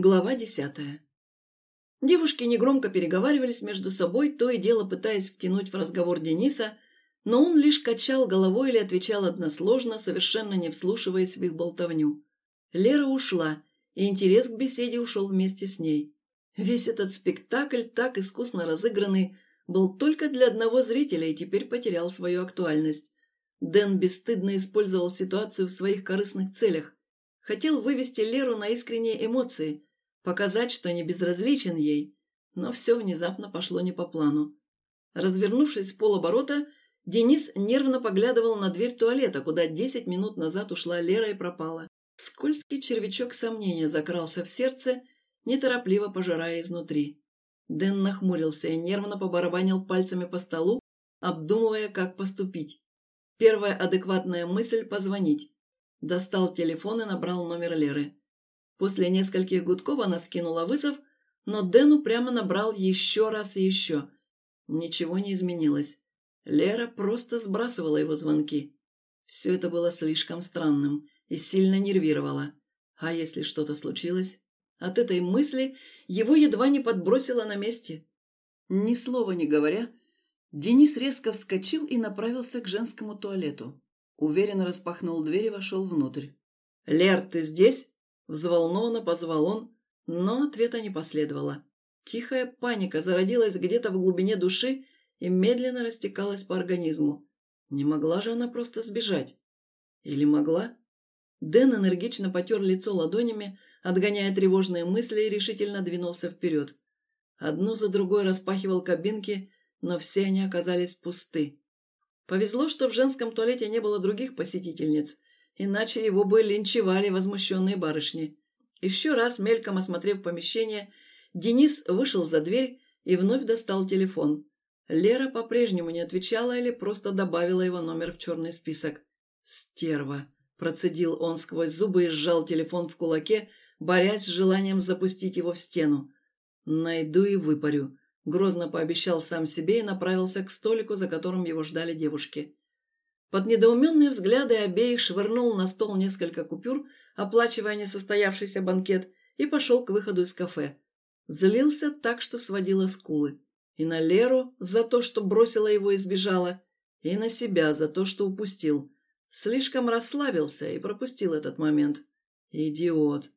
Глава десятая. Девушки негромко переговаривались между собой, то и дело пытаясь втянуть в разговор Дениса, но он лишь качал головой или отвечал односложно, совершенно не вслушиваясь в их болтовню. Лера ушла, и интерес к беседе ушел вместе с ней. Весь этот спектакль, так искусно разыгранный, был только для одного зрителя и теперь потерял свою актуальность. Дэн бесстыдно использовал ситуацию в своих корыстных целях. Хотел вывести Леру на искренние эмоции – показать, что не безразличен ей, но все внезапно пошло не по плану. Развернувшись с полоборота, Денис нервно поглядывал на дверь туалета, куда десять минут назад ушла Лера и пропала. Скользкий червячок сомнения закрался в сердце, неторопливо пожирая изнутри. Дэн нахмурился и нервно побарабанил пальцами по столу, обдумывая, как поступить. Первая адекватная мысль – позвонить. Достал телефон и набрал номер Леры. После нескольких гудков она скинула вызов, но Дэн прямо набрал еще раз и еще. Ничего не изменилось. Лера просто сбрасывала его звонки. Все это было слишком странным и сильно нервировало. А если что-то случилось? От этой мысли его едва не подбросило на месте. Ни слова не говоря, Денис резко вскочил и направился к женскому туалету. Уверенно распахнул дверь и вошел внутрь. «Лер, ты здесь?» Взволнованно позвал он, но ответа не последовало. Тихая паника зародилась где-то в глубине души и медленно растекалась по организму. Не могла же она просто сбежать? Или могла? Дэн энергично потер лицо ладонями, отгоняя тревожные мысли и решительно двинулся вперед. Одну за другой распахивал кабинки, но все они оказались пусты. Повезло, что в женском туалете не было других посетительниц, иначе его бы линчевали возмущенные барышни. Еще раз, мельком осмотрев помещение, Денис вышел за дверь и вновь достал телефон. Лера по-прежнему не отвечала или просто добавила его номер в черный список. «Стерва!» – процедил он сквозь зубы и сжал телефон в кулаке, борясь с желанием запустить его в стену. «Найду и выпарю», – грозно пообещал сам себе и направился к столику, за которым его ждали девушки. Под недоуменные взгляды обеих швырнул на стол несколько купюр, оплачивая несостоявшийся банкет, и пошел к выходу из кафе. Злился так, что сводила скулы. И на Леру за то, что бросила его и сбежала, и на себя за то, что упустил. Слишком расслабился и пропустил этот момент. Идиот.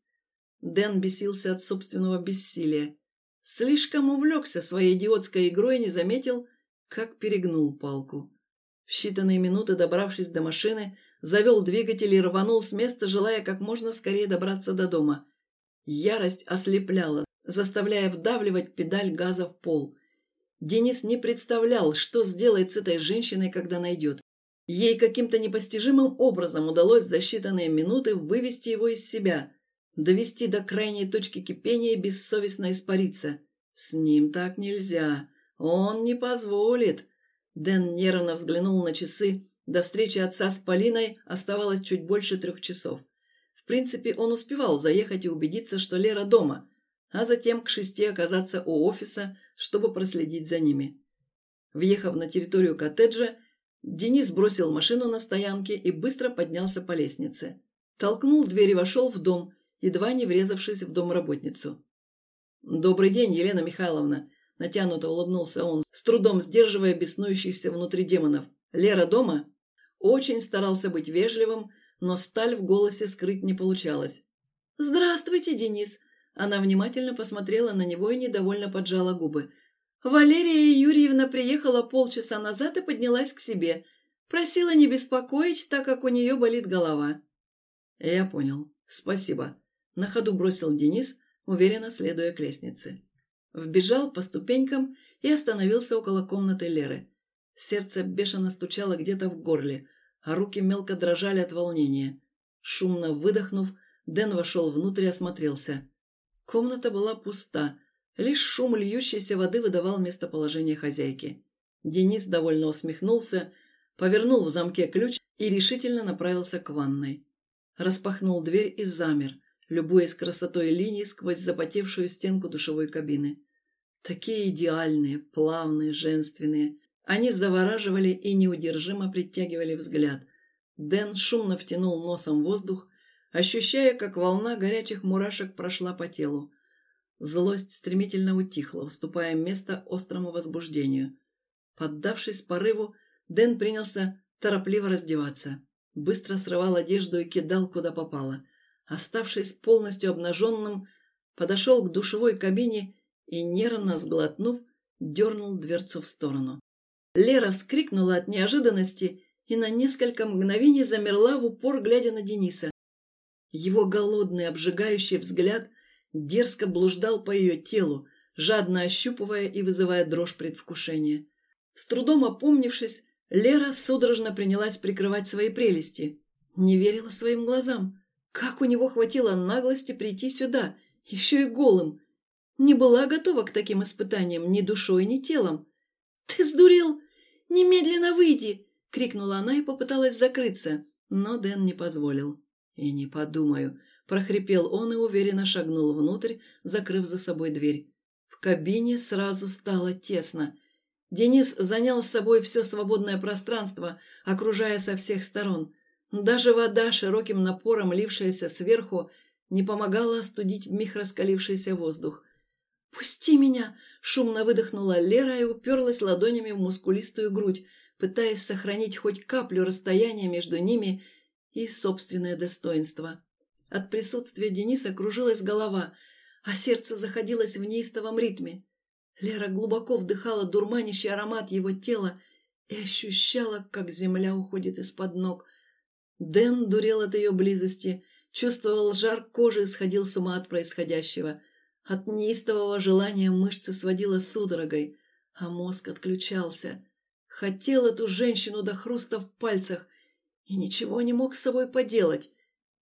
Дэн бесился от собственного бессилия. Слишком увлекся своей идиотской игрой и не заметил, как перегнул палку. В считанные минуты, добравшись до машины, завел двигатель и рванул с места, желая как можно скорее добраться до дома. Ярость ослепляла, заставляя вдавливать педаль газа в пол. Денис не представлял, что сделает с этой женщиной, когда найдет. Ей каким-то непостижимым образом удалось за считанные минуты вывести его из себя, довести до крайней точки кипения и бессовестно испариться. С ним так нельзя. Он не позволит. Дэн нервно взглянул на часы. До встречи отца с Полиной оставалось чуть больше трех часов. В принципе, он успевал заехать и убедиться, что Лера дома, а затем к шести оказаться у офиса, чтобы проследить за ними. Въехав на территорию коттеджа, Денис бросил машину на стоянке и быстро поднялся по лестнице. Толкнул дверь и вошел в дом, едва не врезавшись в домработницу. «Добрый день, Елена Михайловна!» Натянуто улыбнулся он, с трудом сдерживая беснующихся внутри демонов. «Лера дома?» Очень старался быть вежливым, но сталь в голосе скрыть не получалось. «Здравствуйте, Денис!» Она внимательно посмотрела на него и недовольно поджала губы. «Валерия Юрьевна приехала полчаса назад и поднялась к себе. Просила не беспокоить, так как у нее болит голова». «Я понял. Спасибо». На ходу бросил Денис, уверенно следуя к лестнице. Вбежал по ступенькам и остановился около комнаты Леры. Сердце бешено стучало где-то в горле, а руки мелко дрожали от волнения. Шумно выдохнув, Дэн вошел внутрь и осмотрелся. Комната была пуста, лишь шум льющейся воды выдавал местоположение хозяйки. Денис довольно усмехнулся, повернул в замке ключ и решительно направился к ванной. Распахнул дверь и замер – любуясь красотой линий сквозь запотевшую стенку душевой кабины. Такие идеальные, плавные, женственные. Они завораживали и неудержимо притягивали взгляд. Дэн шумно втянул носом воздух, ощущая, как волна горячих мурашек прошла по телу. Злость стремительно утихла, уступая место острому возбуждению. Поддавшись порыву, Дэн принялся торопливо раздеваться. Быстро срывал одежду и кидал, куда попало. Оставшись полностью обнаженным, подошел к душевой кабине и, нервно сглотнув, дернул дверцу в сторону. Лера вскрикнула от неожиданности и на несколько мгновений замерла в упор, глядя на Дениса. Его голодный, обжигающий взгляд дерзко блуждал по ее телу, жадно ощупывая и вызывая дрожь предвкушения. С трудом опомнившись, Лера судорожно принялась прикрывать свои прелести. Не верила своим глазам. Как у него хватило наглости прийти сюда, еще и голым. Не была готова к таким испытаниям ни душой, ни телом. «Ты сдурел? Немедленно выйди!» — крикнула она и попыталась закрыться, но Дэн не позволил. «И не подумаю», — прохрипел он и уверенно шагнул внутрь, закрыв за собой дверь. В кабине сразу стало тесно. Денис занял с собой все свободное пространство, окружая со всех сторон. Даже вода, широким напором лившаяся сверху, не помогала остудить вмиг раскалившийся воздух. «Пусти меня!» — шумно выдохнула Лера и уперлась ладонями в мускулистую грудь, пытаясь сохранить хоть каплю расстояния между ними и собственное достоинство. От присутствия Дениса кружилась голова, а сердце заходилось в неистовом ритме. Лера глубоко вдыхала дурманящий аромат его тела и ощущала, как земля уходит из-под ног. Дэн дурел от ее близости, чувствовал жар кожи и сходил с ума от происходящего. От неистового желания мышцы сводила судорогой, а мозг отключался. Хотел эту женщину до хруста в пальцах и ничего не мог с собой поделать.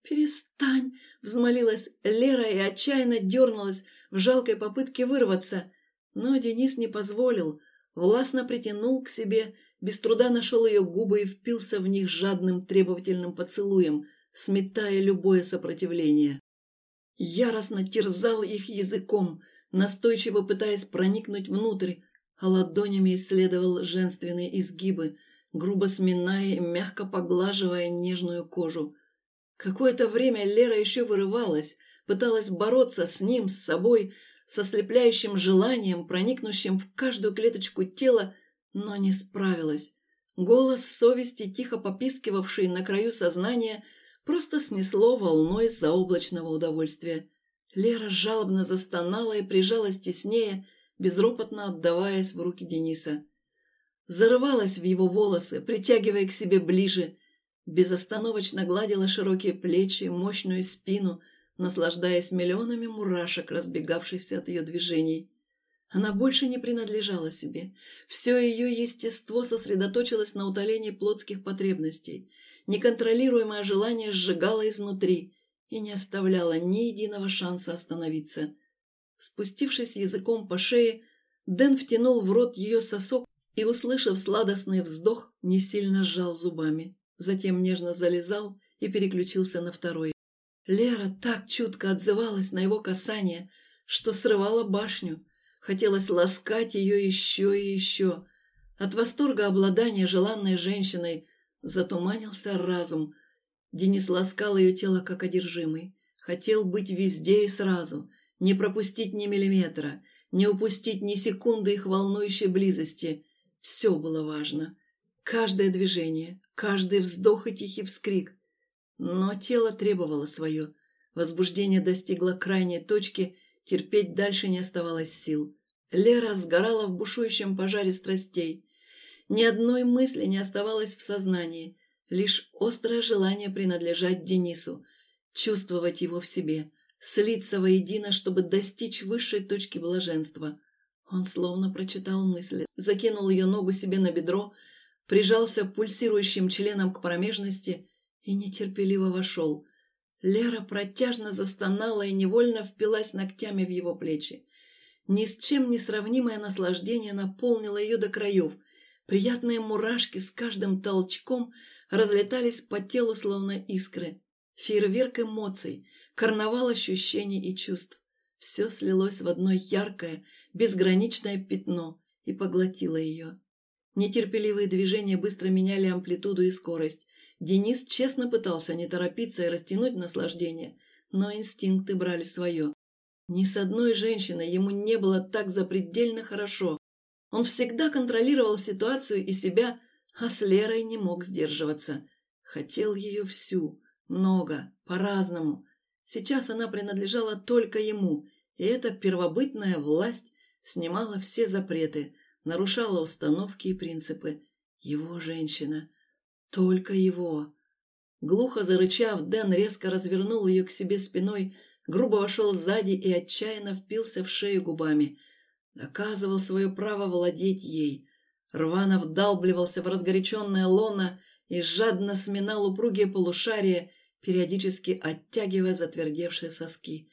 «Перестань!» — взмолилась Лера и отчаянно дернулась в жалкой попытке вырваться. Но Денис не позволил, властно притянул к себе, без труда нашел ее губы и впился в них жадным требовательным поцелуем, сметая любое сопротивление. Яростно терзал их языком, настойчиво пытаясь проникнуть внутрь, а ладонями исследовал женственные изгибы, грубо сминая и мягко поглаживая нежную кожу. Какое-то время Лера еще вырывалась, пыталась бороться с ним, с собой, со слепляющим желанием, проникнущим в каждую клеточку тела, но не справилась. Голос совести, тихо попискивавший на краю сознания, просто снесло волной заоблачного удовольствия. Лера жалобно застонала и прижалась теснее, безропотно отдаваясь в руки Дениса. Зарывалась в его волосы, притягивая к себе ближе, безостановочно гладила широкие плечи, мощную спину, наслаждаясь миллионами мурашек, разбегавшихся от ее движений. Она больше не принадлежала себе. Все ее естество сосредоточилось на утолении плотских потребностей. Неконтролируемое желание сжигало изнутри и не оставляло ни единого шанса остановиться. Спустившись языком по шее, Дэн втянул в рот ее сосок и, услышав сладостный вздох, не сильно сжал зубами. Затем нежно залезал и переключился на второй. Лера так чутко отзывалась на его касание, что срывала башню. Хотелось ласкать ее еще и еще. От восторга обладания желанной женщиной затуманился разум. Денис ласкал ее тело как одержимый. Хотел быть везде и сразу, не пропустить ни миллиметра, не упустить ни секунды их волнующей близости. Все было важно. Каждое движение, каждый вздох и тихий вскрик. Но тело требовало свое. Возбуждение достигло крайней точки, терпеть дальше не оставалось сил. Лера сгорала в бушующем пожаре страстей. Ни одной мысли не оставалось в сознании, лишь острое желание принадлежать Денису, чувствовать его в себе, слиться воедино, чтобы достичь высшей точки блаженства. Он словно прочитал мысли, закинул ее ногу себе на бедро, прижался пульсирующим членом к промежности и нетерпеливо вошел. Лера протяжно застонала и невольно впилась ногтями в его плечи. Ни с чем не сравнимое наслаждение наполнило ее до краев. Приятные мурашки с каждым толчком разлетались по телу, словно искры. Фейерверк эмоций, карнавал ощущений и чувств. Все слилось в одно яркое, безграничное пятно и поглотило ее. Нетерпеливые движения быстро меняли амплитуду и скорость. Денис честно пытался не торопиться и растянуть наслаждение, но инстинкты брали свое. Ни с одной женщиной ему не было так запредельно хорошо. Он всегда контролировал ситуацию и себя, а с Лерой не мог сдерживаться. Хотел ее всю, много, по-разному. Сейчас она принадлежала только ему, и эта первобытная власть снимала все запреты, нарушала установки и принципы. Его женщина. Только его. Глухо зарычав, Дэн резко развернул ее к себе спиной, грубо вошел сзади и отчаянно впился в шею губами. Доказывал свое право владеть ей. Рвано вдалбливался в разгоряченное лоно и жадно сминал упругие полушария, периодически оттягивая затвердевшие соски.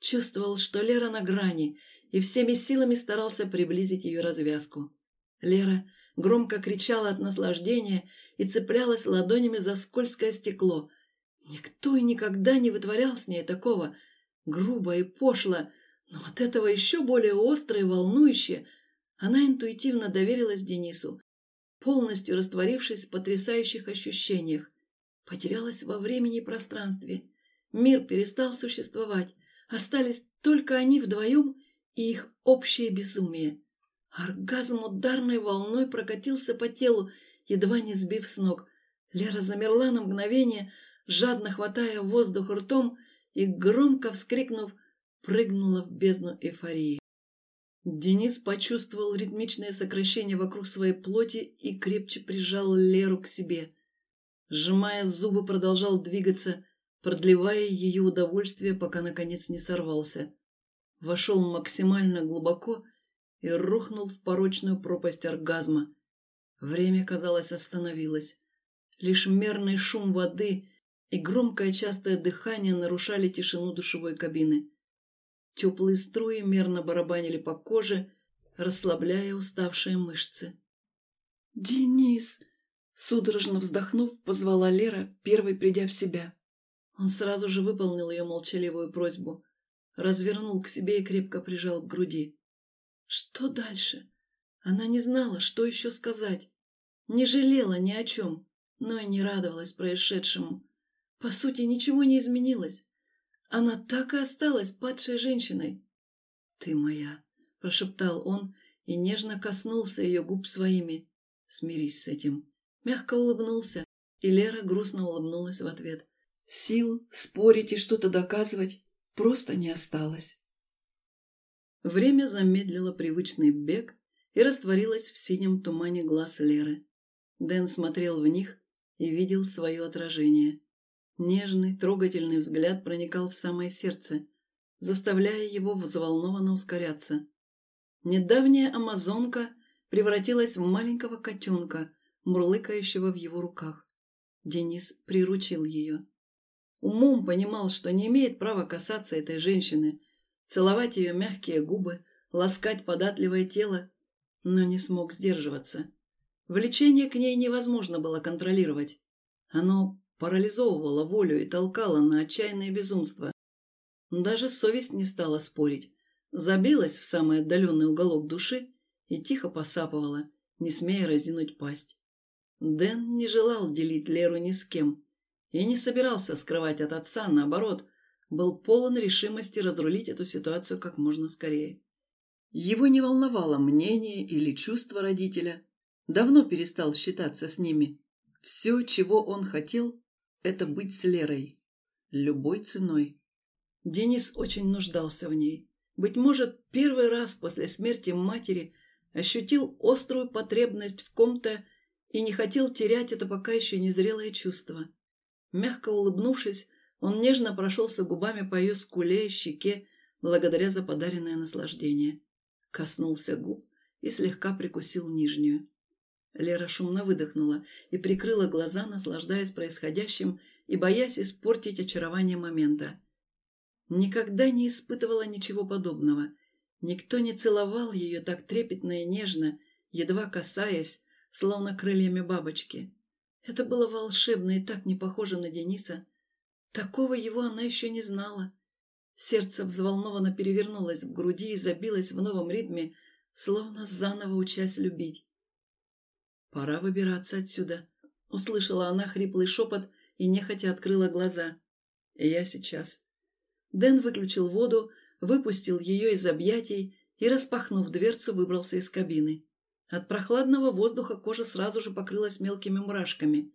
Чувствовал, что Лера на грани, и всеми силами старался приблизить ее развязку. Лера громко кричала от наслаждения и цеплялась ладонями за скользкое стекло. Никто и никогда не вытворял с ней такого. Грубо и пошло, но от этого еще более остро и волнующе. Она интуитивно доверилась Денису, полностью растворившись в потрясающих ощущениях. Потерялась во времени и пространстве. Мир перестал существовать. Остались только они вдвоем и их общее безумие. Оргазм ударной волной прокатился по телу, едва не сбив с ног. Лера замерла на мгновение, жадно хватая воздух ртом и, громко вскрикнув, прыгнула в бездну эйфории. Денис почувствовал ритмичное сокращение вокруг своей плоти и крепче прижал Леру к себе. Сжимая зубы, продолжал двигаться, продлевая ее удовольствие, пока, наконец, не сорвался. Вошел максимально глубоко и рухнул в порочную пропасть оргазма. Время, казалось, остановилось. Лишь мерный шум воды и громкое частое дыхание нарушали тишину душевой кабины. Теплые струи мерно барабанили по коже, расслабляя уставшие мышцы. «Денис!» Судорожно вздохнув, позвала Лера, первой придя в себя. Он сразу же выполнил ее молчаливую просьбу, развернул к себе и крепко прижал к груди. Что дальше? Она не знала, что еще сказать. Не жалела ни о чем, но и не радовалась происшедшему. По сути, ничего не изменилось. Она так и осталась падшей женщиной. «Ты моя», — прошептал он и нежно коснулся ее губ своими. «Смирись с этим мягко улыбнулся, и Лера грустно улыбнулась в ответ. Сил спорить и что-то доказывать просто не осталось. Время замедлило привычный бег и растворилось в синем тумане глаз Леры. Дэн смотрел в них и видел свое отражение. Нежный, трогательный взгляд проникал в самое сердце, заставляя его взволнованно ускоряться. Недавняя амазонка превратилась в маленького котенка, мурлыкающего в его руках. Денис приручил ее. Умом понимал, что не имеет права касаться этой женщины, целовать ее мягкие губы, ласкать податливое тело, но не смог сдерживаться. Влечение к ней невозможно было контролировать. Оно парализовывало волю и толкало на отчаянное безумство. Даже совесть не стала спорить. Забилась в самый отдаленный уголок души и тихо посапывала, не смея разинуть пасть. Дэн не желал делить Леру ни с кем и не собирался скрывать от отца, наоборот, был полон решимости разрулить эту ситуацию как можно скорее. Его не волновало мнение или чувство родителя, давно перестал считаться с ними. Все, чего он хотел, это быть с Лерой, любой ценой. Денис очень нуждался в ней. Быть может, первый раз после смерти матери ощутил острую потребность в ком-то, и не хотел терять это пока еще незрелое чувство. Мягко улыбнувшись, он нежно прошелся губами по ее скуле и щеке, благодаря за подаренное наслаждение. Коснулся губ и слегка прикусил нижнюю. Лера шумно выдохнула и прикрыла глаза, наслаждаясь происходящим и боясь испортить очарование момента. Никогда не испытывала ничего подобного. Никто не целовал ее так трепетно и нежно, едва касаясь, словно крыльями бабочки. Это было волшебно и так не похоже на Дениса. Такого его она еще не знала. Сердце взволнованно перевернулось в груди и забилось в новом ритме, словно заново учась любить. «Пора выбираться отсюда», — услышала она хриплый шепот и нехотя открыла глаза. «Я сейчас». Дэн выключил воду, выпустил ее из объятий и, распахнув дверцу, выбрался из кабины. От прохладного воздуха кожа сразу же покрылась мелкими мурашками.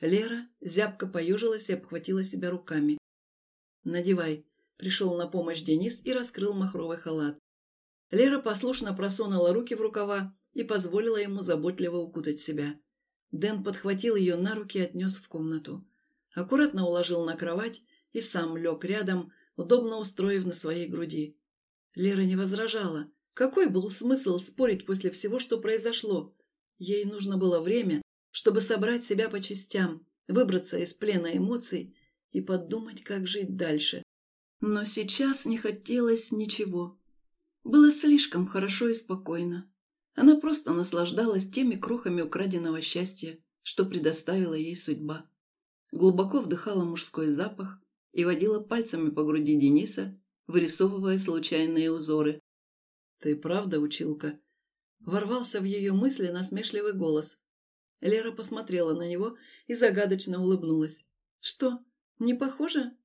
Лера зябко поежилась и обхватила себя руками. «Надевай», — пришел на помощь Денис и раскрыл махровый халат. Лера послушно просунула руки в рукава и позволила ему заботливо укутать себя. Дэн подхватил ее на руки и отнес в комнату. Аккуратно уложил на кровать и сам лег рядом, удобно устроив на своей груди. Лера не возражала. Какой был смысл спорить после всего, что произошло? Ей нужно было время, чтобы собрать себя по частям, выбраться из плена эмоций и подумать, как жить дальше. Но сейчас не хотелось ничего. Было слишком хорошо и спокойно. Она просто наслаждалась теми крохами украденного счастья, что предоставила ей судьба. Глубоко вдыхала мужской запах и водила пальцами по груди Дениса, вырисовывая случайные узоры. «Ты правда училка?» Ворвался в ее мысли насмешливый голос. Лера посмотрела на него и загадочно улыбнулась. «Что, не похоже?»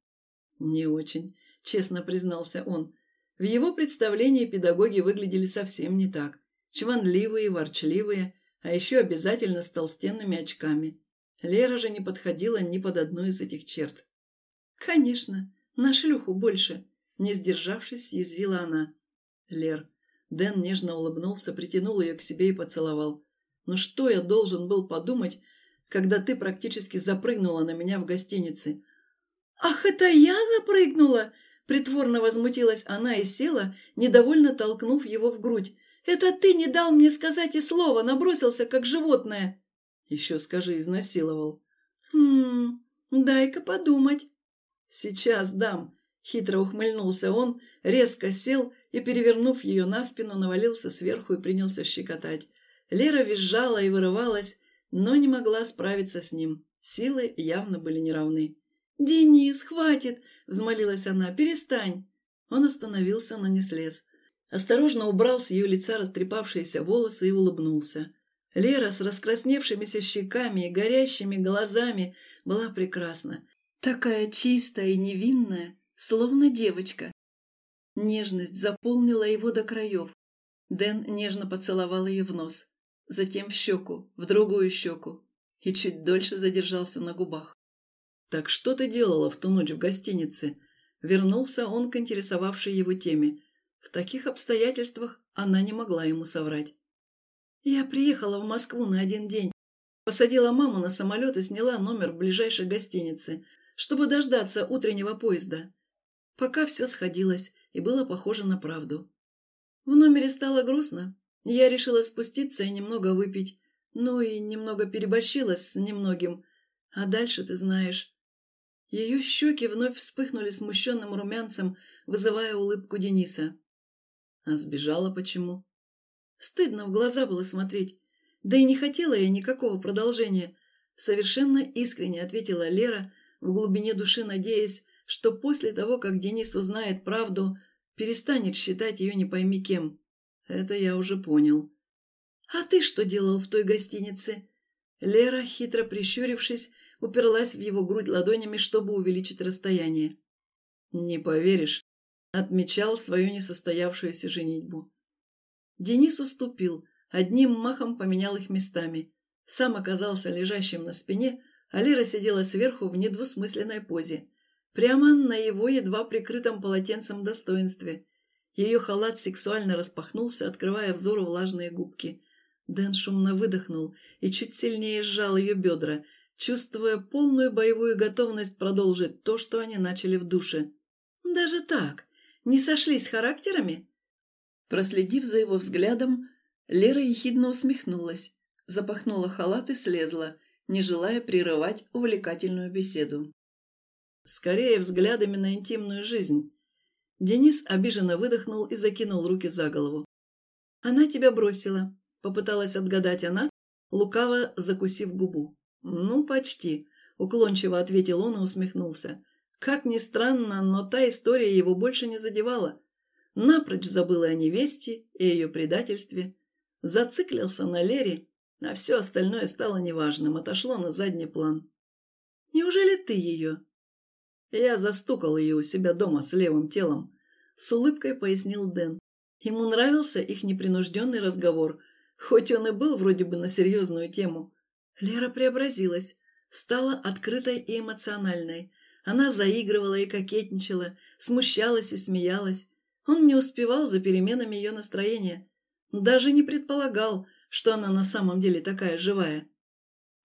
«Не очень», — честно признался он. В его представлении педагоги выглядели совсем не так. Чванливые, ворчливые, а еще обязательно с толстенными очками. Лера же не подходила ни под одну из этих черт. «Конечно, на шлюху больше», — не сдержавшись, язвила она. «Лер». Дэн нежно улыбнулся, притянул ее к себе и поцеловал. «Ну что я должен был подумать, когда ты практически запрыгнула на меня в гостинице?» «Ах, это я запрыгнула!» Притворно возмутилась она и села, недовольно толкнув его в грудь. «Это ты не дал мне сказать и слова, набросился, как животное!» «Еще скажи, изнасиловал». «Хм, дай-ка подумать». «Сейчас дам», — хитро ухмыльнулся он, резко сел и, перевернув ее на спину, навалился сверху и принялся щекотать. Лера визжала и вырывалась, но не могла справиться с ним. Силы явно были неравны. «Денис, хватит!» — взмолилась она. «Перестань!» Он остановился, но не слез. Осторожно убрал с ее лица растрепавшиеся волосы и улыбнулся. Лера с раскрасневшимися щеками и горящими глазами была прекрасна. Такая чистая и невинная, словно девочка. Нежность заполнила его до краев. Дэн нежно поцеловал ее в нос, затем в щеку, в другую щеку и чуть дольше задержался на губах. «Так что ты делала в ту ночь в гостинице?» Вернулся он к интересовавшей его теме. В таких обстоятельствах она не могла ему соврать. «Я приехала в Москву на один день. Посадила маму на самолет и сняла номер в ближайшей гостинице, чтобы дождаться утреннего поезда. Пока все сходилось и было похоже на правду. В номере стало грустно. Я решила спуститься и немного выпить. Ну и немного переборщила с немногим. А дальше ты знаешь. Ее щеки вновь вспыхнули смущенным румянцем, вызывая улыбку Дениса. А сбежала почему? Стыдно в глаза было смотреть. Да и не хотела я никакого продолжения. Совершенно искренне ответила Лера, в глубине души надеясь, что после того, как Денис узнает правду, перестанет считать ее не пойми кем. Это я уже понял. «А ты что делал в той гостинице?» Лера, хитро прищурившись, уперлась в его грудь ладонями, чтобы увеличить расстояние. «Не поверишь», — отмечал свою несостоявшуюся женитьбу. Денис уступил, одним махом поменял их местами. Сам оказался лежащим на спине, а Лера сидела сверху в недвусмысленной позе. Прямо на его едва прикрытом полотенцем достоинстве. Ее халат сексуально распахнулся, открывая взору влажные губки. Дэн шумно выдохнул и чуть сильнее сжал ее бедра, чувствуя полную боевую готовность продолжить то, что они начали в душе. «Даже так? Не сошлись характерами?» Проследив за его взглядом, Лера ехидно усмехнулась, запахнула халат и слезла, не желая прерывать увлекательную беседу. Скорее взглядами на интимную жизнь. Денис обиженно выдохнул и закинул руки за голову. «Она тебя бросила», — попыталась отгадать она, лукаво закусив губу. «Ну, почти», — уклончиво ответил он и усмехнулся. Как ни странно, но та история его больше не задевала. Напрочь забыл о невесте и ее предательстве. Зациклился на Лере А все остальное стало неважным, отошло на задний план. Неужели ты ее? Я застукал ее у себя дома с левым телом. С улыбкой пояснил Дэн. Ему нравился их непринужденный разговор, хоть он и был вроде бы на серьезную тему. Лера преобразилась, стала открытой и эмоциональной. Она заигрывала и кокетничала, смущалась и смеялась. Он не успевал за переменами ее настроения. Даже не предполагал, что она на самом деле такая живая.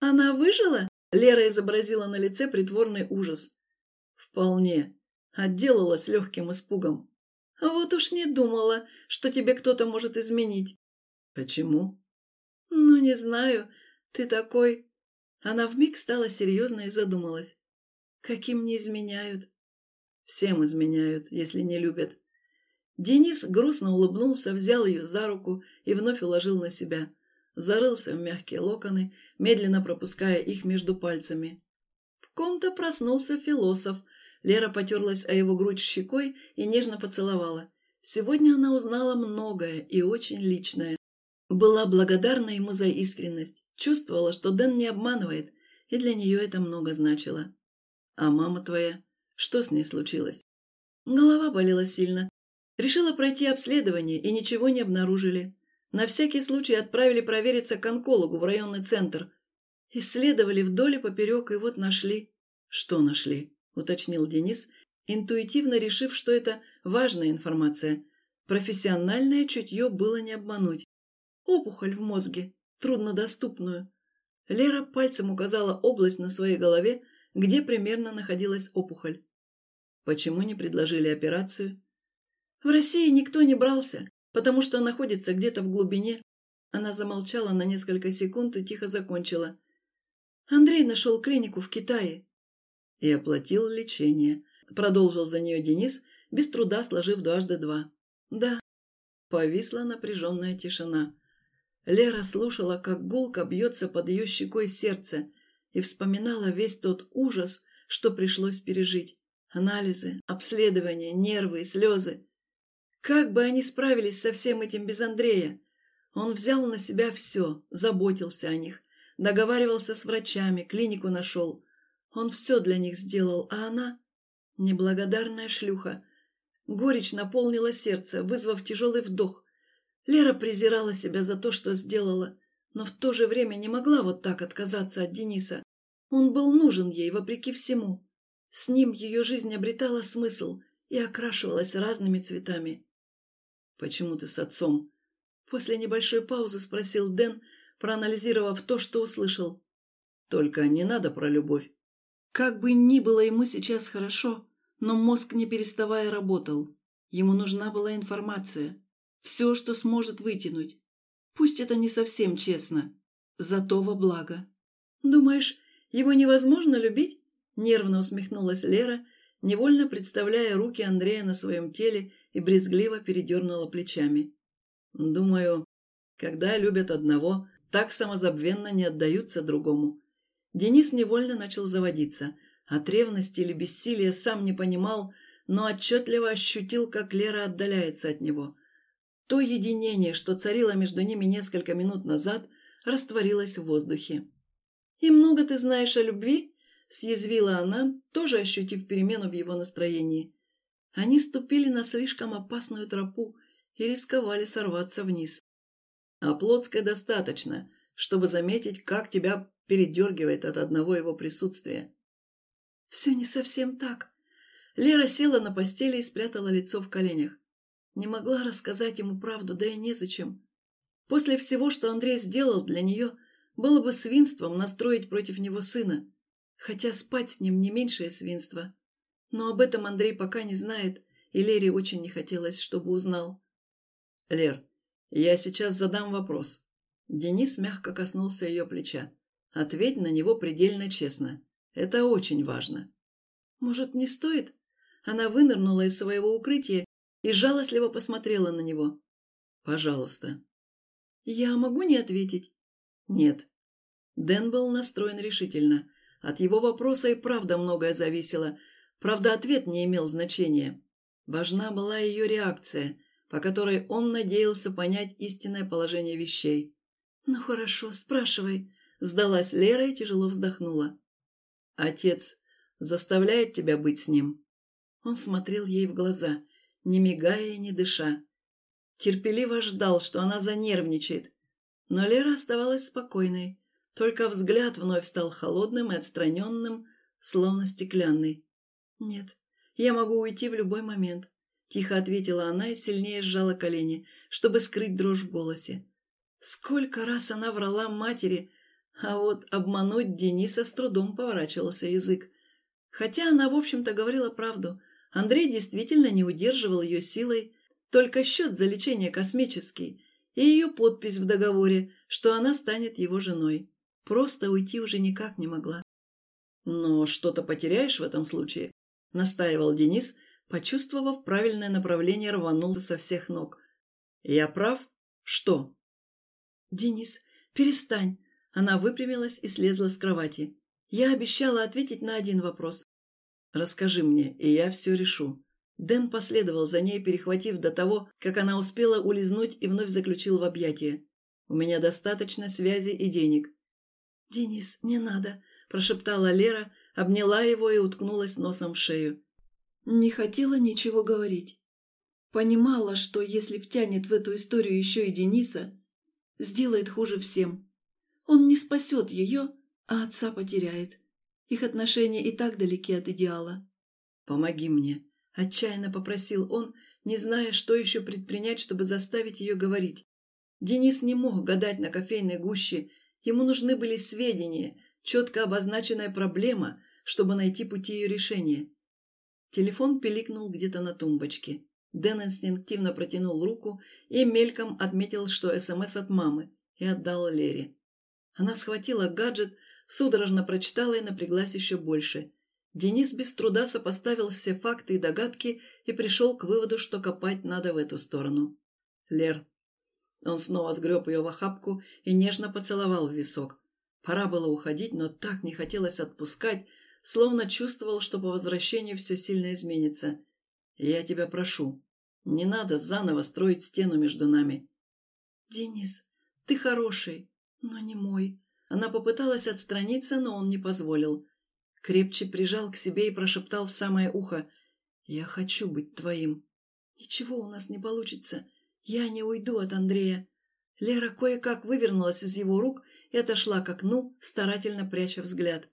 «Она выжила?» — Лера изобразила на лице притворный ужас. «Вполне. Отделалась легким испугом. Вот уж не думала, что тебе кто-то может изменить». «Почему?» «Ну, не знаю. Ты такой...» Она вмиг стала серьезной и задумалась. «Каким не изменяют?» «Всем изменяют, если не любят. Денис грустно улыбнулся, взял ее за руку и вновь уложил на себя. Зарылся в мягкие локоны, медленно пропуская их между пальцами. В ком-то проснулся философ. Лера потерлась о его грудь щекой и нежно поцеловала. Сегодня она узнала многое и очень личное. Была благодарна ему за искренность, чувствовала, что Дэн не обманывает, и для нее это много значило. «А мама твоя? Что с ней случилось?» Голова болела сильно, Решила пройти обследование и ничего не обнаружили. На всякий случай отправили провериться к онкологу в районный центр. Исследовали вдоль и поперек, и вот нашли. Что нашли? Уточнил Денис, интуитивно решив, что это важная информация. Профессиональное чутье было не обмануть. Опухоль в мозге, труднодоступную. Лера пальцем указала область на своей голове, где примерно находилась опухоль. Почему не предложили операцию? В России никто не брался, потому что находится где-то в глубине. Она замолчала на несколько секунд и тихо закончила. Андрей нашел клинику в Китае. И оплатил лечение. Продолжил за нее Денис, без труда сложив дважды два. Да. Повисла напряженная тишина. Лера слушала, как гулко бьется под ее щекой сердце, и вспоминала весь тот ужас, что пришлось пережить. Анализы, обследования, нервы и слезы. Как бы они справились со всем этим без Андрея? Он взял на себя все, заботился о них, договаривался с врачами, клинику нашел. Он все для них сделал, а она... Неблагодарная шлюха. Горечь наполнила сердце, вызвав тяжелый вдох. Лера презирала себя за то, что сделала, но в то же время не могла вот так отказаться от Дениса. Он был нужен ей, вопреки всему. С ним ее жизнь обретала смысл и окрашивалась разными цветами. «Почему ты с отцом?» После небольшой паузы спросил Дэн, проанализировав то, что услышал. «Только не надо про любовь». Как бы ни было ему сейчас хорошо, но мозг не переставая работал. Ему нужна была информация. Все, что сможет вытянуть. Пусть это не совсем честно. Зато во благо. «Думаешь, его невозможно любить?» Нервно усмехнулась Лера, невольно представляя руки Андрея на своем теле и брезгливо передернула плечами. «Думаю, когда любят одного, так самозабвенно не отдаются другому». Денис невольно начал заводиться. От ревности или бессилия сам не понимал, но отчетливо ощутил, как Лера отдаляется от него. То единение, что царило между ними несколько минут назад, растворилось в воздухе. «И много ты знаешь о любви?» – съязвила она, тоже ощутив перемену в его настроении. Они ступили на слишком опасную тропу и рисковали сорваться вниз. А Плотской достаточно, чтобы заметить, как тебя передергивает от одного его присутствия. Все не совсем так. Лера села на постели и спрятала лицо в коленях. Не могла рассказать ему правду, да и незачем. После всего, что Андрей сделал для нее, было бы свинством настроить против него сына, хотя спать с ним не меньшее свинство. Но об этом Андрей пока не знает, и Лере очень не хотелось, чтобы узнал. «Лер, я сейчас задам вопрос». Денис мягко коснулся ее плеча. «Ответь на него предельно честно. Это очень важно». «Может, не стоит?» Она вынырнула из своего укрытия и жалостливо посмотрела на него. «Пожалуйста». «Я могу не ответить?» «Нет». Дэн был настроен решительно. От его вопроса и правда многое зависело, Правда, ответ не имел значения. Важна была ее реакция, по которой он надеялся понять истинное положение вещей. «Ну хорошо, спрашивай», — сдалась Лера и тяжело вздохнула. «Отец заставляет тебя быть с ним?» Он смотрел ей в глаза, не мигая и не дыша. Терпеливо ждал, что она занервничает. Но Лера оставалась спокойной, только взгляд вновь стал холодным и отстраненным, словно стеклянный. «Нет, я могу уйти в любой момент», — тихо ответила она и сильнее сжала колени, чтобы скрыть дрожь в голосе. Сколько раз она врала матери, а вот обмануть Дениса с трудом поворачивался язык. Хотя она, в общем-то, говорила правду. Андрей действительно не удерживал ее силой, только счет за лечение космический и ее подпись в договоре, что она станет его женой. Просто уйти уже никак не могла. «Но что-то потеряешь в этом случае?» — настаивал Денис, почувствовав правильное направление, рванул со всех ног. «Я прав? Что?» «Денис, перестань!» Она выпрямилась и слезла с кровати. «Я обещала ответить на один вопрос». «Расскажи мне, и я все решу». Дэн последовал за ней, перехватив до того, как она успела улизнуть и вновь заключил в объятия. «У меня достаточно связи и денег». «Денис, не надо», – прошептала Лера, обняла его и уткнулась носом в шею. Не хотела ничего говорить. Понимала, что если втянет в эту историю еще и Дениса, сделает хуже всем. Он не спасет ее, а отца потеряет. Их отношения и так далеки от идеала. «Помоги мне», – отчаянно попросил он, не зная, что еще предпринять, чтобы заставить ее говорить. Денис не мог гадать на кофейной гуще, ему нужны были сведения, четко обозначенная проблема, чтобы найти пути ее решения. Телефон пиликнул где-то на тумбочке. Дэн инстинктивно протянул руку и мельком отметил, что СМС от мамы, и отдал Лере. Она схватила гаджет, судорожно прочитала и напряглась еще больше. Денис без труда сопоставил все факты и догадки и пришел к выводу, что копать надо в эту сторону. «Лер». Он снова сгреб ее в охапку и нежно поцеловал в висок. Пора было уходить, но так не хотелось отпускать, словно чувствовал, что по возвращению все сильно изменится. «Я тебя прошу, не надо заново строить стену между нами». «Денис, ты хороший, но не мой». Она попыталась отстраниться, но он не позволил. Крепче прижал к себе и прошептал в самое ухо. «Я хочу быть твоим». «Ничего у нас не получится. Я не уйду от Андрея». Лера кое-как вывернулась из его рук и отошла к окну, старательно пряча взгляд.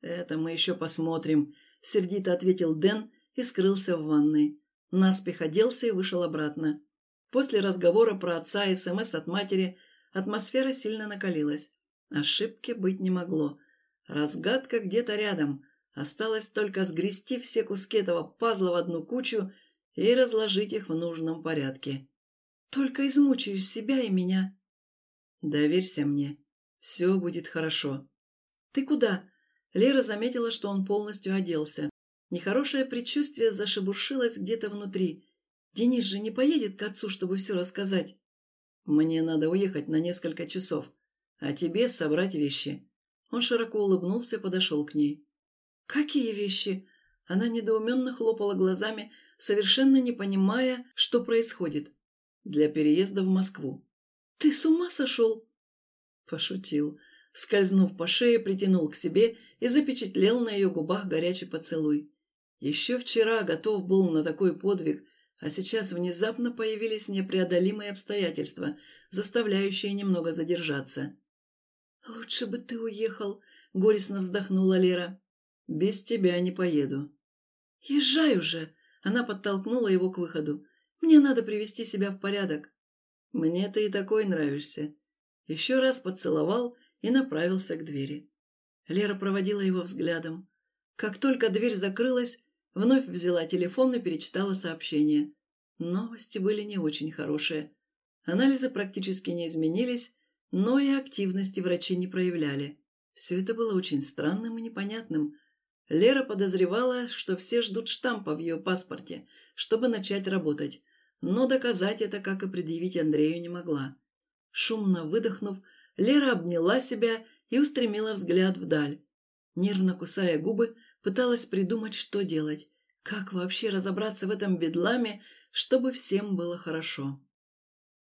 «Это мы еще посмотрим», — сердито ответил Дэн и скрылся в ванной. Наспех оделся и вышел обратно. После разговора про отца и СМС от матери атмосфера сильно накалилась. Ошибки быть не могло. Разгадка где-то рядом. Осталось только сгрести все куски этого пазла в одну кучу и разложить их в нужном порядке. «Только измучаешь себя и меня». «Доверься мне. Все будет хорошо». «Ты куда?» Лера заметила, что он полностью оделся. Нехорошее предчувствие зашебуршилось где-то внутри. Денис же не поедет к отцу, чтобы все рассказать. «Мне надо уехать на несколько часов, а тебе собрать вещи». Он широко улыбнулся и подошел к ней. «Какие вещи?» Она недоуменно хлопала глазами, совершенно не понимая, что происходит. «Для переезда в Москву». «Ты с ума сошел?» Пошутил. Скользнув по шее, притянул к себе и запечатлел на ее губах горячий поцелуй. Еще вчера готов был на такой подвиг, а сейчас внезапно появились непреодолимые обстоятельства, заставляющие немного задержаться. «Лучше бы ты уехал», — горестно вздохнула Лера. «Без тебя не поеду». «Езжай уже!» — она подтолкнула его к выходу. «Мне надо привести себя в порядок». «Мне ты и такой нравишься». Еще раз поцеловал и направился к двери. Лера проводила его взглядом. Как только дверь закрылась, Вновь взяла телефон и перечитала сообщение. Новости были не очень хорошие. Анализы практически не изменились, но и активности врачи не проявляли. Все это было очень странным и непонятным. Лера подозревала, что все ждут штампа в ее паспорте, чтобы начать работать, но доказать это, как и предъявить Андрею, не могла. Шумно выдохнув, Лера обняла себя и устремила взгляд вдаль. Нервно кусая губы, Пыталась придумать, что делать, как вообще разобраться в этом бедламе, чтобы всем было хорошо.